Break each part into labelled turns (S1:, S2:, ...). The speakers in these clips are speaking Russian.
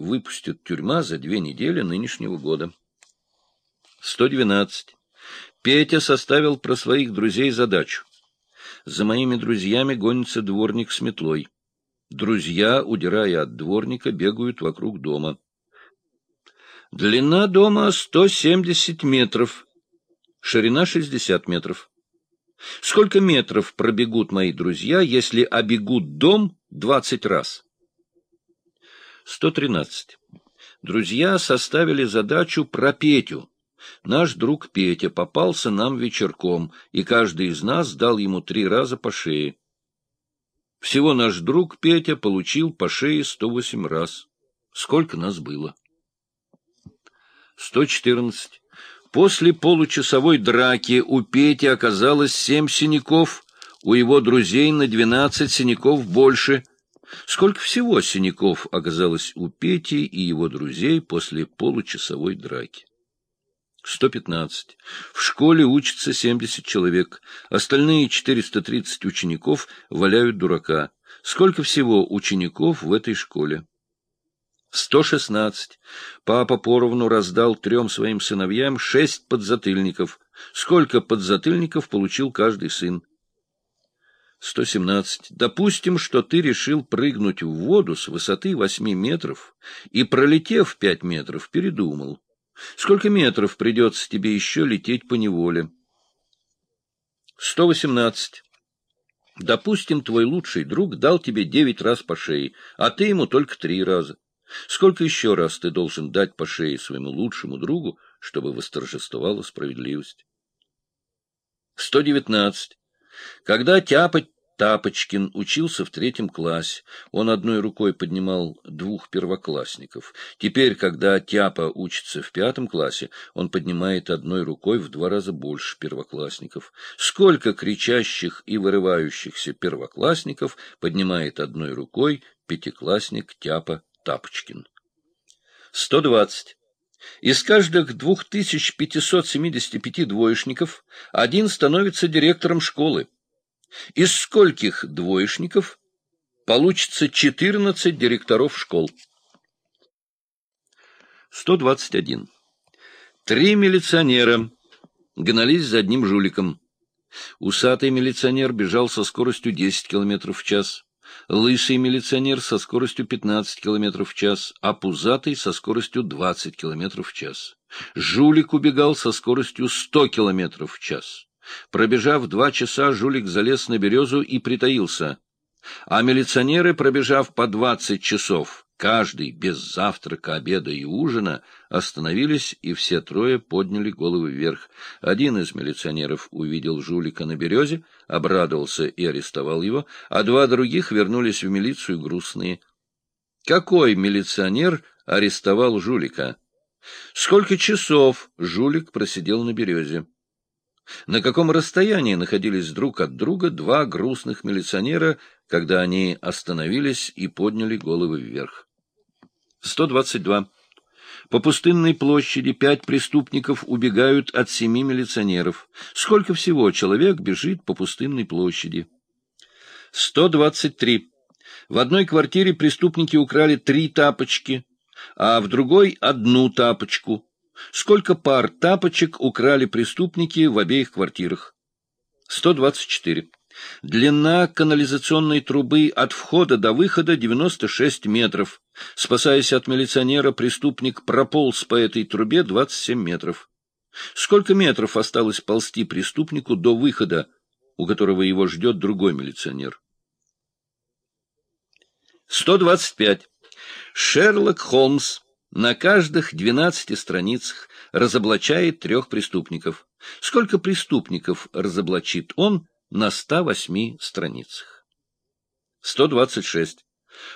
S1: выпустит тюрьма за две недели нынешнего года. 112. Петя составил про своих друзей задачу. За моими друзьями гонится дворник с метлой. Друзья, удирая от дворника, бегают вокруг дома. Длина дома 170 метров, ширина 60 метров. Сколько метров пробегут мои друзья, если обегут дом 20 раз? 113. Друзья составили задачу про Петю. Наш друг Петя попался нам вечерком, и каждый из нас дал ему три раза по шее. Всего наш друг Петя получил по шее 108 раз. Сколько нас было? 114. После получасовой драки у Пети оказалось семь синяков, у его друзей на двенадцать синяков больше. Сколько всего синяков оказалось у Пети и его друзей после получасовой драки? 115. В школе учатся 70 человек, остальные 430 учеников валяют дурака. Сколько всего учеников в этой школе? Сто шестнадцать. Папа поровну раздал трем своим сыновьям шесть подзатыльников. Сколько подзатыльников получил каждый сын? Сто семнадцать. Допустим, что ты решил прыгнуть в воду с высоты восьми метров и, пролетев пять метров, передумал. Сколько метров придется тебе еще лететь по неволе? Сто восемнадцать. Допустим, твой лучший друг дал тебе девять раз по шее, а ты ему только три раза. Сколько еще раз ты должен дать по шее своему лучшему другу, чтобы восторжествовала справедливость? 119. Когда Тяпа Тапочкин учился в третьем классе, он одной рукой поднимал двух первоклассников. Теперь, когда Тяпа учится в пятом классе, он поднимает одной рукой в два раза больше первоклассников. Сколько кричащих и вырывающихся первоклассников поднимает одной рукой пятиклассник Тяпа Тапочкин. 120. Из каждых 2575 двоечников один становится директором школы. Из скольких двоечников получится 14 директоров школ? 121. Три милиционера гнались за одним жуликом. Усатый милиционер бежал со скоростью 10 км в час лысый милиционер со скоростью 15 км в час, а пузатый со скоростью 20 км в час. Жулик убегал со скоростью 100 км в час. Пробежав два часа, жулик залез на березу и притаился. А милиционеры, пробежав по 20 часов, Каждый, без завтрака, обеда и ужина, остановились, и все трое подняли головы вверх. Один из милиционеров увидел жулика на березе, обрадовался и арестовал его, а два других вернулись в милицию грустные. Какой милиционер арестовал жулика? Сколько часов жулик просидел на березе? На каком расстоянии находились друг от друга два грустных милиционера, когда они остановились и подняли головы вверх? 122. По пустынной площади пять преступников убегают от семи милиционеров. Сколько всего человек бежит по пустынной площади? 123. В одной квартире преступники украли три тапочки, а в другой — одну тапочку. Сколько пар тапочек украли преступники в обеих квартирах? 124. Длина канализационной трубы от входа до выхода 96 метров. Спасаясь от милиционера, преступник прополз по этой трубе 27 метров. Сколько метров осталось ползти преступнику до выхода, у которого его ждет другой милиционер? 125. Шерлок Холмс на каждых 12 страницах разоблачает трех преступников. Сколько преступников разоблачит он на 108 страницах. 126.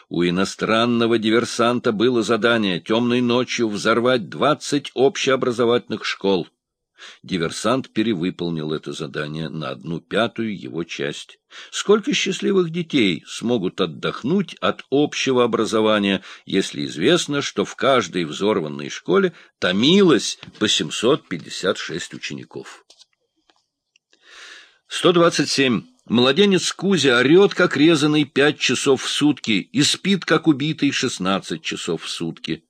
S1: У иностранного диверсанта было задание темной ночью взорвать 20 общеобразовательных школ. Диверсант перевыполнил это задание на одну пятую его часть. Сколько счастливых детей смогут отдохнуть от общего образования, если известно, что в каждой взорванной школе томилось по 756 учеников? 127. Младенец Кузя орет, как резанный, пять часов в сутки и спит, как убитый, шестнадцать часов в сутки.